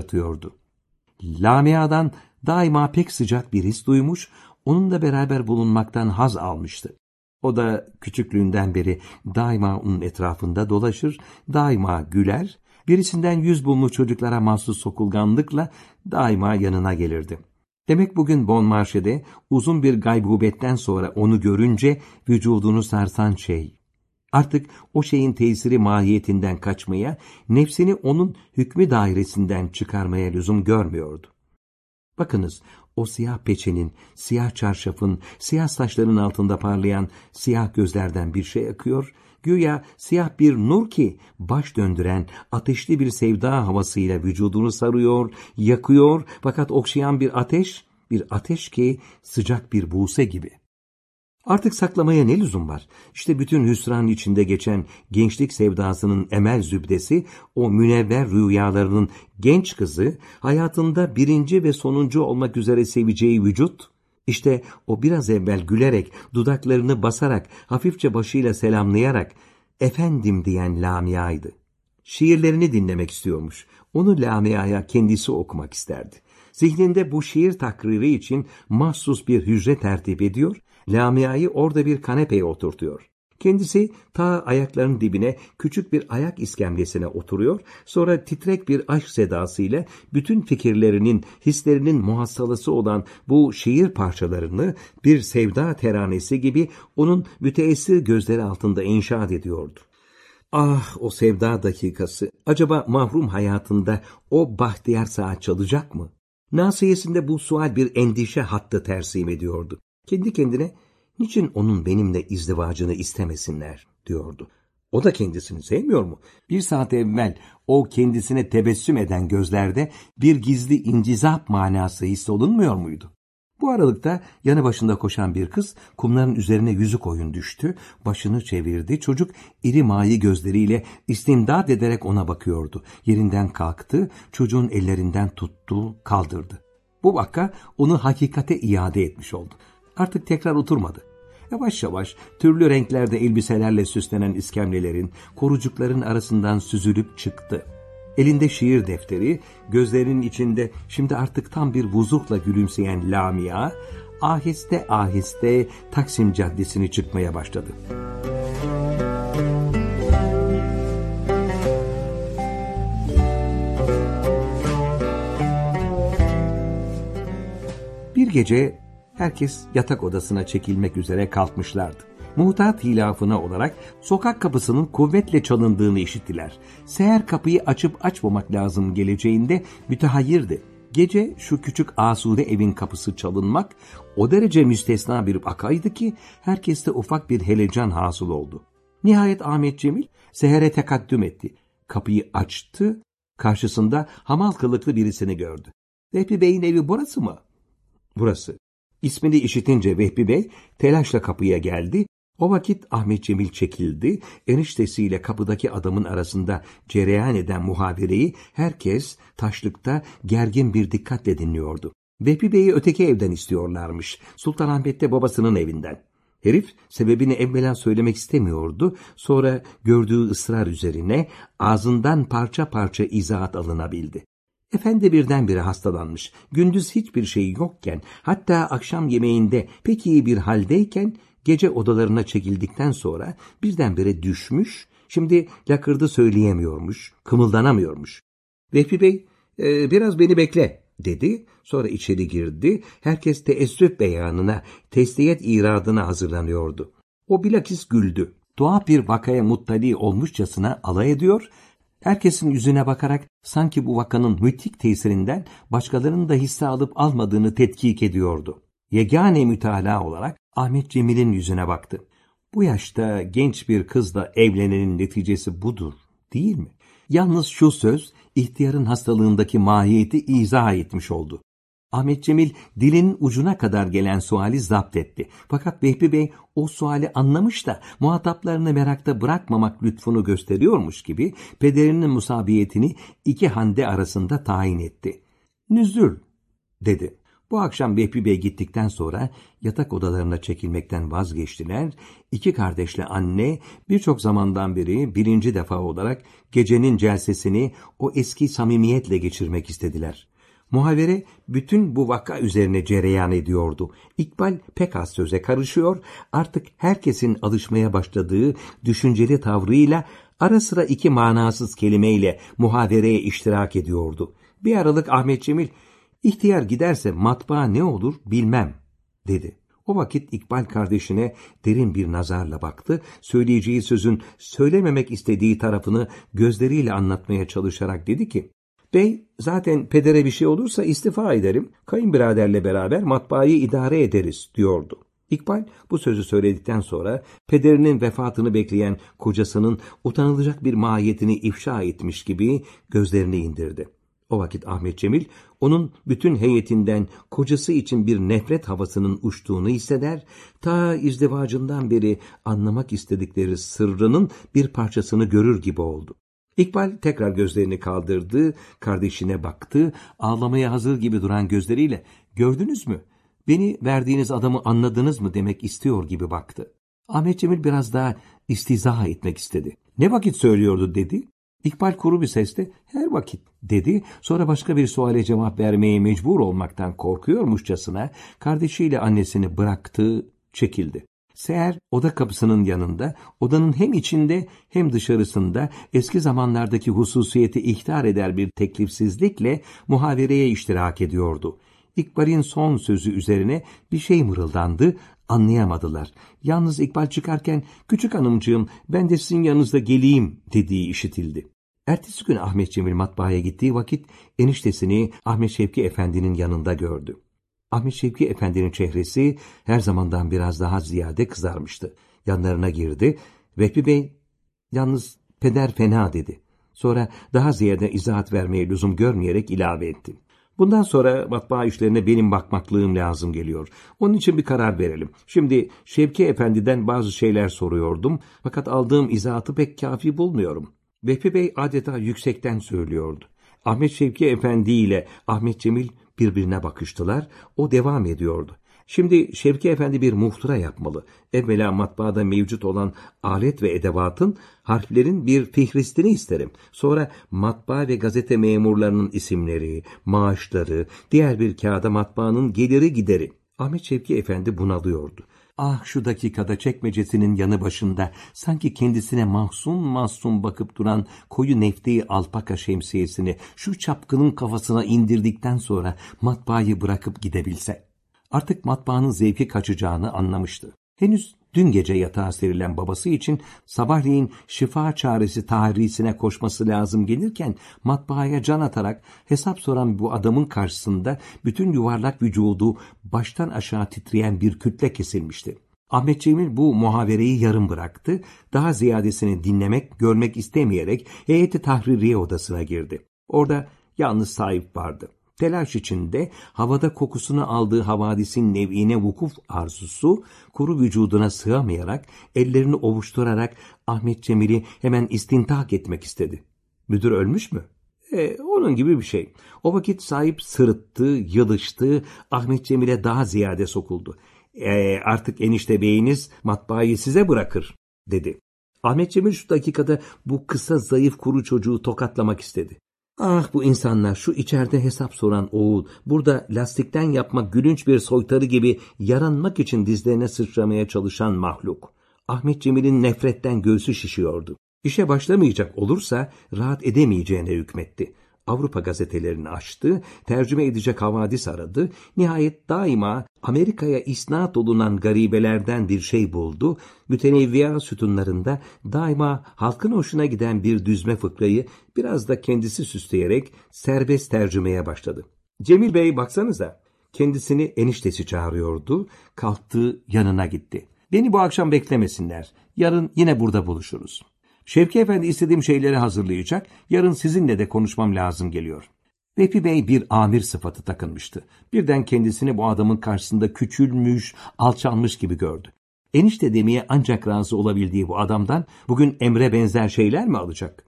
yatıyordu. Lamia'dan daima pek sıcak bir his duymuş, onunla beraber bulunmaktan haz almıştı. O da küçüklüğünden beri daima onun etrafında dolaşır, daima güler, birisinden yüz bulmuş çocuklara mahsus sokulganlıkla daima yanına gelirdi. Demek bugün Bon Marche'de uzun bir gaybubetten sonra onu görünce vücudunu sarsan şey. Artık o şeyin tesiri mahiyetinden kaçmaya, nefsini onun hükmü dairesinden çıkarmaya lüzum görmüyordu. Bakınız o siyah peçenin, siyah çarşafın, siyah saçların altında parlayan siyah gözlerden bir şey akıyor, güya siyah bir nur ki baş döndüren ateşli bir sevda havasıyla vücudunu sarıyor, yakıyor fakat okşayan bir ateş, bir ateş ki sıcak bir buse gibi. Artık saklamaya ne lüzum var? İşte bütün hüsran içinde geçen gençlik sevdasının emel zübdesi, o münevver rüyalarının genç kızı, hayatında birinci ve sonuncu olmak üzere seveceği vücut, işte o biraz evvel gülerek, dudaklarını basarak, hafifçe başıyla selamlayarak, efendim diyen Lamia'ydı. Şiirlerini dinlemek istiyormuş. Onu Lamia'ya kendisi okumak isterdi. Zihninde bu şiir takriri için mahsus bir hücre tertip ediyor, Lamia'yı orada bir kanepeye oturtuyor. Kendisi ta ayaklarının dibine küçük bir ayak iskemlesine oturuyor, sonra titrek bir aşk sedasıyla bütün fikirlerinin, hislerinin muhassalası olan bu şiir parçalarını bir sevda teranesi gibi onun müteessir gözleri altında inşaat ediyordu. Ah o sevda dakikası, acaba mahrum hayatında o bahtiyar saat çalacak mı? Nasiyesinde bu sual bir endişe hattı tersim ediyordu. Kendi kendine niçin onun benimle izdivacını istemesinler diyordu. O da kendisini sevmiyor mu? Bir saat evvel o kendisine tebessüm eden gözlerde bir gizli incizap manası hissolunmuyor muydu? Bu aralıkta yanı başında koşan bir kız kumların üzerine yüzü koyun düştü, başını çevirdi. Çocuk iri mayi gözleriyle istimdad ederek ona bakıyordu. Yerinden kalktı, çocuğun ellerinden tuttu, kaldırdı. Bu vaka onu hakikate iade etmiş oldu. Artık tekrar oturmadı. Yavaş yavaş türlü renklerde elbiselerle süslenen iskemlelerin, korucukların arasından süzülüp çıktı. Elinde şiir defteri, gözlerinin içinde şimdi artık tam bir vuzuhla gülümseyen Lamia, ahiste ahiste Taksim Caddesi'ni çıkmaya başladı. Bir gece herkes yatak odasına çekilmek üzere kalkmışlardı. Muhtat hilafına olarak sokak kapısının kuvvetle çalındığını işittiler. Seher kapıyı açıp açmamak lazım geleceğinde mütehayyirdi. Gece şu küçük asude evin kapısı çalınmak o derece müstesna bir vakaydı ki herkeste ufak bir helecan hasıl oldu. Nihayet Ahmet Cemil sehere tekaddüm etti. Kapıyı açtı, karşısında hamal kılıklı birisini gördü. Vehbi Bey'in evi burası mı? Burası. İsmini işitince Vehbi Bey telaşla kapıya geldi. O vakit Ahmet Cemil çekildi. Eniştesiyle kapıdaki adamın arasında cereyan eden muhabireyi herkes taşlıkta gergin bir dikkatle dinliyordu. Vehbi Bey'i öteki evden istiyorlarmış. Sultanahmet'te babasının evinden. Herif sebebini evvela söylemek istemiyordu. Sonra gördüğü ısrar üzerine ağzından parça parça izahat alınabildi. Efendi birdenbire hastalanmış. Gündüz hiçbir şey yokken, hatta akşam yemeğinde pek iyi bir haldeyken, gece odalarına çekildikten sonra birdenbire düşmüş, şimdi lakırdı söyleyemiyormuş, kımıldanamıyormuş. Vehbi Bey, e, biraz beni bekle, dedi. Sonra içeri girdi. Herkes teessüf beyanına, tesliyet iradına hazırlanıyordu. O bilakis güldü. Tuhaf bir vakaya muttali olmuşçasına alay ediyor Herkesin yüzüne bakarak sanki bu vakanın müthiş tesirinden başkalarının da hisse alıp almadığını tetkik ediyordu. Yegane mütalaa olarak Ahmet Cemil'in yüzüne baktı. Bu yaşta genç bir kızla evlenenin neticesi budur, değil mi? Yalnız şu söz ihtiyarın hastalığındaki mahiyeti izah etmiş oldu. Ahmet Cemil dilin ucuna kadar gelen suali zapt etti. Fakat Vehbi Bey o suali anlamış da muhataplarını merakta bırakmamak lütfunu gösteriyormuş gibi pederinin musabiyetini iki hande arasında tayin etti. Nüzül dedi. Bu akşam Vehbi Bey gittikten sonra yatak odalarına çekilmekten vazgeçtiler. İki kardeşle anne birçok zamandan beri birinci defa olarak gecenin celsesini o eski samimiyetle geçirmek istediler. Muhavere bütün bu vaka üzerine cereyan ediyordu. İkbal pek az söze karışıyor, artık herkesin alışmaya başladığı düşünceli tavrıyla ara sıra iki manasız kelimeyle muhavereye iştirak ediyordu. Bir aralık Ahmet Cemil, ihtiyar giderse matbaa ne olur bilmem, dedi. O vakit İkbal kardeşine derin bir nazarla baktı, söyleyeceği sözün söylememek istediği tarafını gözleriyle anlatmaya çalışarak dedi ki, Bey zaten pedere bir şey olursa istifa ederim, kayınbiraderle beraber matbaayı idare ederiz diyordu. İkbal bu sözü söyledikten sonra pederinin vefatını bekleyen kocasının utanılacak bir mahiyetini ifşa etmiş gibi gözlerini indirdi. O vakit Ahmet Cemil onun bütün heyetinden kocası için bir nefret havasının uçtuğunu hisseder, ta izdivacından beri anlamak istedikleri sırrının bir parçasını görür gibi oldu. İkbal tekrar gözlerini kaldırdı, kardeşine baktı, ağlamaya hazır gibi duran gözleriyle ''Gördünüz mü? Beni verdiğiniz adamı anladınız mı?'' demek istiyor gibi baktı. Ahmet Cemil biraz daha istiza etmek istedi. ''Ne vakit söylüyordu?'' dedi. İkbal kuru bir sesle her vakit dedi. Sonra başka bir suale cevap vermeye mecbur olmaktan korkuyormuşçasına kardeşiyle annesini bıraktı, çekildi. Seher oda kapısının yanında, odanın hem içinde hem dışarısında eski zamanlardaki hususiyeti ihtar eder bir teklifsizlikle muhavereye iştirak ediyordu. İkbal'in son sözü üzerine bir şey mırıldandı, anlayamadılar. Yalnız İkbal çıkarken, küçük hanımcığım ben de sizin yanınızda geleyim dediği işitildi. Ertesi gün Ahmet Cemil matbaaya gittiği vakit eniştesini Ahmet Şevki Efendi'nin yanında gördü. Ahmet Şevki Efendi'nin çehresi her zamandan biraz daha ziyade kızarmıştı. Yanlarına girdi. Vehbi Bey, yalnız peder fena dedi. Sonra daha ziyade izahat vermeye lüzum görmeyerek ilave etti. Bundan sonra matbaa işlerine benim bakmaklığım lazım geliyor. Onun için bir karar verelim. Şimdi Şevki Efendi'den bazı şeyler soruyordum. Fakat aldığım izahatı pek kafi bulmuyorum. Vehbi Bey adeta yüksekten söylüyordu. Ahmet Şevki Efendi ile Ahmet Cemil birbirine bakıştılar. O devam ediyordu. Şimdi Şevki Efendi bir muhtıra yapmalı. Evvela matbaada mevcut olan alet ve edevatın, harflerin bir fihristini isterim. Sonra matbaa ve gazete memurlarının isimleri, maaşları, diğer bir kağıda matbaanın geliri gideri. Ahmet Şevki Efendi bunalıyordu. Ah şu dakikada çekmecesinin yanı başında sanki kendisine mahzun mahzun bakıp duran koyu nefteyi alpaka şemsiyesini şu çapkının kafasına indirdikten sonra matbaayı bırakıp gidebilse. Artık matbaanın zevki kaçacağını anlamıştı. Henüz dün gece yatağa serilen babası için sabahleyin şifa çaresi tahrisine koşması lazım gelirken matbaaya can atarak hesap soran bu adamın karşısında bütün yuvarlak vücudu baştan aşağı titreyen bir kütle kesilmişti. Ahmet Cemil bu muhavereyi yarım bıraktı, daha ziyadesini dinlemek, görmek istemeyerek heyeti tahririye odasına girdi. Orada yalnız sahip vardı. Telaş içinde havada kokusunu aldığı havadisin nev'ine vukuf arzusu kuru vücuduna sığamayarak ellerini ovuşturarak Ahmet Cemil'i hemen istintak etmek istedi. Müdür ölmüş mü? E, onun gibi bir şey. O vakit sahip sırıttı, yılıştı, Ahmet Cemil'e daha ziyade sokuldu. E, artık enişte beyiniz matbaayı size bırakır, dedi. Ahmet Cemil şu dakikada bu kısa zayıf kuru çocuğu tokatlamak istedi. Ah bu insanlar şu içeride hesap soran oğul, burada lastikten yapmak gülünç bir soytarı gibi yaranmak için dizlerine sıçramaya çalışan mahluk. Ahmet Cemil'in nefretten göğsü şişiyordu. İşe başlamayacak olursa rahat edemeyeceğine hükmetti. Avrupa gazetelerini açtı, tercüme edecek havadis aradı, nihayet daima Amerika'ya isnat olunan garibelerden bir şey buldu, mütenevviya sütunlarında daima halkın hoşuna giden bir düzme fıkrayı biraz da kendisi süsleyerek serbest tercümeye başladı. Cemil Bey baksanıza, kendisini eniştesi çağırıyordu, kalktı yanına gitti. Beni bu akşam beklemesinler, yarın yine burada buluşuruz. Şevki Efendi istediğim şeyleri hazırlayacak, yarın sizinle de konuşmam lazım geliyor. Vehbi Bey bir amir sıfatı takınmıştı. Birden kendisini bu adamın karşısında küçülmüş, alçalmış gibi gördü. Enişte demeye ancak razı olabildiği bu adamdan bugün emre benzer şeyler mi alacak?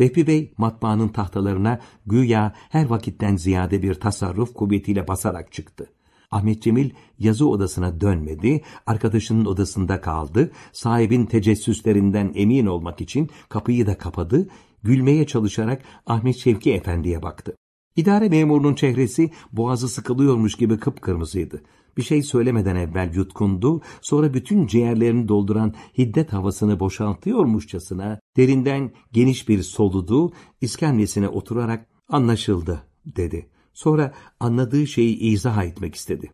Vehbi Bey matbaanın tahtalarına güya her vakitten ziyade bir tasarruf kuvvetiyle basarak çıktı. Ahmet Cemil yazı odasına dönmedi, arkadaşının odasında kaldı, sahibin tecessüslerinden emin olmak için kapıyı da kapadı, gülmeye çalışarak Ahmet Şevki Efendi'ye baktı. İdare memurunun çehresi boğazı sıkılıyormuş gibi kıpkırmızıydı. Bir şey söylemeden evvel yutkundu, sonra bütün ciğerlerini dolduran hiddet havasını boşaltıyormuşçasına derinden geniş bir soludu, iskemlesine oturarak anlaşıldı dedi. Sonra anladığı şeyi izah etmek istedi.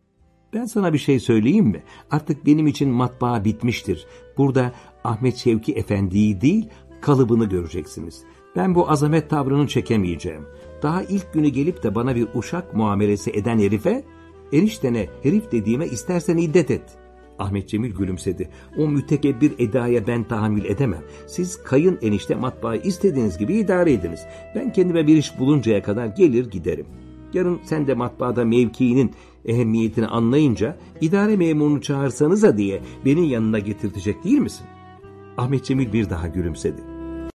Ben sana bir şey söyleyeyim mi? Artık benim için matbaa bitmiştir. Burada Ahmet Şevki Efendi'yi değil, kalıbını göreceksiniz. Ben bu azamet tavrını çekemeyeceğim. Daha ilk günü gelip de bana bir uşak muamelesi eden herife, eniştene herif dediğime istersen iddet et. Ahmet Cemil gülümsedi. O mütekebbir edaya ben tahammül edemem. Siz kayın enişte matbaayı istediğiniz gibi idare ediniz. Ben kendime bir iş buluncaya kadar gelir giderim. Yarın sen de matbaada mevkiinin ehemmiyetini anlayınca idare memurunu çağırsanıza diye beni yanına getirtecek değil misin? Ahmet Cemil bir daha gülümsedi.